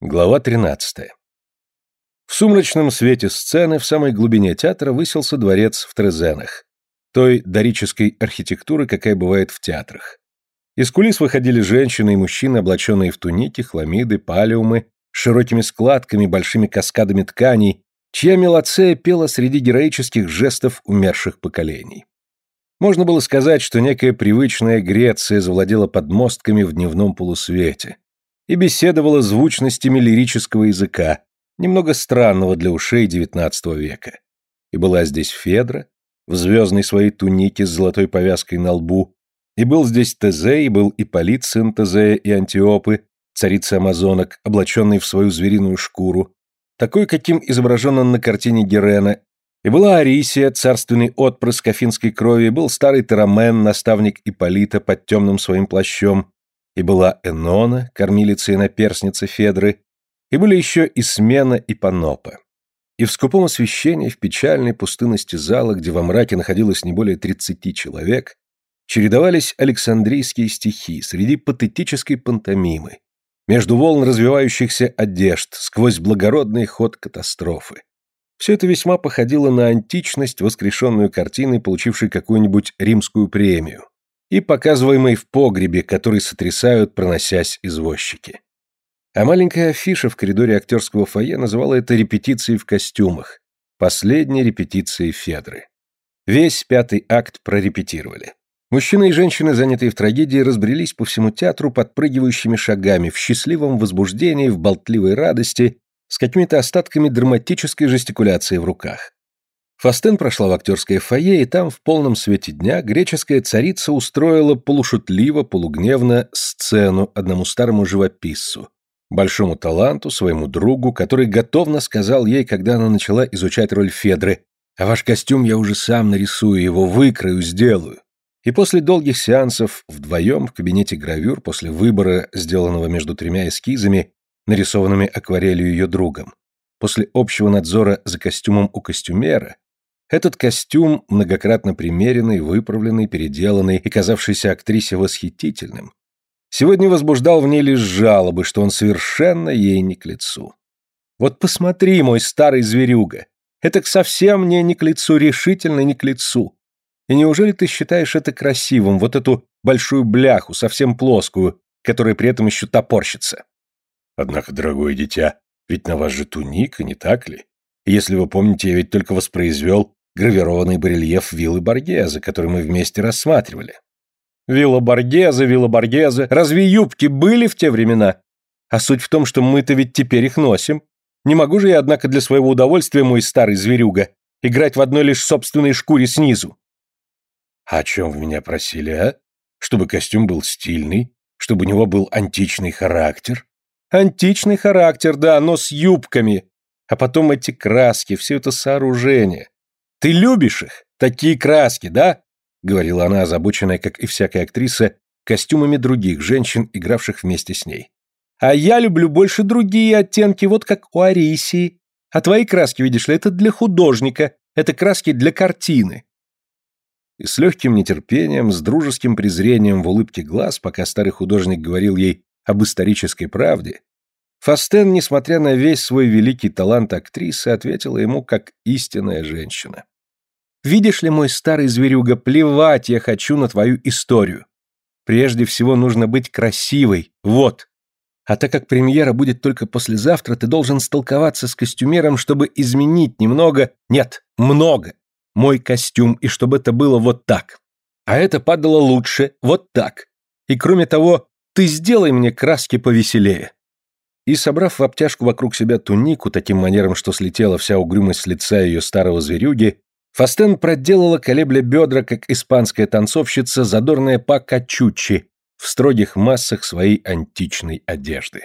Глава 13. В сумрачном свете сцены в самой глубине театра высился дворец в Трезенах, той дорической архитектуры, какая бывает в театрах. Из кулис выходили женщины и мужчины, облаченные в туники, хламиды, палиумы, широкими складками, большими каскадами тканей, чья мелоцея пела среди героических жестов умерших поколений. Можно было сказать, что некая привычная Греция завладела подмостками в дневном полусвете и беседовала звучностями лирического языка, немного странного для ушей XIX века. И была здесь Федра, в звездной своей тунике с золотой повязкой на лбу, и был здесь Тезей, и был Ипполит, сын Тезея и Антиопы, царица амазонок, облаченный в свою звериную шкуру, такой, каким изображен он на картине Герена, и была Арисия, царственный отпрыск афинской крови, был старый Терамен, наставник Ипполита под темным своим плащом, и была Энона, кормилица и наперсница Федры, и были еще и Смена и Панопа. И в скупом освещении, в печальной пустынности зала, где во мраке находилось не более тридцати человек, чередовались Александрийские стихи среди патетической пантомимы, между волн развивающихся одежд, сквозь благородный ход катастрофы. Все это весьма походило на античность, воскрешенную картиной, получившей какую-нибудь римскую премию и показываемой в погребе, который сотрясают, проносясь извозчики. А маленькая афиша в коридоре актерского фойе называла это репетицией в костюмах, последней репетицией Федры. Весь пятый акт прорепетировали. Мужчины и женщины, занятые в трагедии, разбрелись по всему театру подпрыгивающими шагами, в счастливом возбуждении, в болтливой радости, с какими-то остатками драматической жестикуляции в руках. Фастен прошла в актерское фойе, и там в полном свете дня греческая царица устроила полушутливо, полугневно сцену одному старому живописцу, большому таланту, своему другу, который готовно сказал ей, когда она начала изучать роль Федры, «А ваш костюм я уже сам нарисую, его выкрою, сделаю». И после долгих сеансов вдвоем в кабинете гравюр, после выбора, сделанного между тремя эскизами, нарисованными акварелью ее другом, после общего надзора за костюмом у костюмера, этот костюм, многократно примеренный, выправленный, переделанный и казавшийся актрисе восхитительным, сегодня возбуждал в ней лишь жалобы, что он совершенно ей не к лицу. «Вот посмотри, мой старый зверюга, это совсем мне не к лицу, решительно не к лицу. И неужели ты считаешь это красивым, вот эту большую бляху, совсем плоскую, которая при этом еще топорщится?» «Однако, дорогое дитя, ведь на вас же туника, не так ли? Если вы помните, я ведь только воспроизвел гравированный барельеф виллы Боргезе, который мы вместе рассматривали. Вилла Боргезе, вилла Боргезе. Разве юбки были в те времена? А суть в том, что мы-то ведь теперь их носим. Не могу же я, однако, для своего удовольствия, мой старый зверюга, играть в одной лишь собственной шкуре снизу. А о чем вы меня просили, а? Чтобы костюм был стильный, чтобы у него был античный характер? Античный характер, да, но с юбками. А потом эти краски, все это сооружение. Ты любишь их? Такие краски, да?» — говорила она, озабоченная, как и всякая актриса, костюмами других женщин, игравших вместе с ней. «А я люблю больше другие оттенки, вот как у Арисии. А твои краски, видишь ли, это для художника, это краски для картины». И с легким нетерпением, с дружеским презрением в улыбке глаз, пока старый художник говорил ей об исторической правде, Фастен, несмотря на весь свой великий талант актрисы, ответила ему как истинная женщина. «Видишь ли, мой старый зверюга, плевать я хочу на твою историю. Прежде всего нужно быть красивой, вот. А так как премьера будет только послезавтра, ты должен столковаться с костюмером, чтобы изменить немного, нет, много, мой костюм, и чтобы это было вот так. А это падало лучше, вот так. И кроме того, ты сделай мне краски повеселее». И, собрав в обтяжку вокруг себя тунику таким манером, что слетела вся угрюмость с лица ее старого зверюги, Фастен проделала, колебля бедра, как испанская танцовщица, задорная па качуччи в строгих массах своей античной одежды.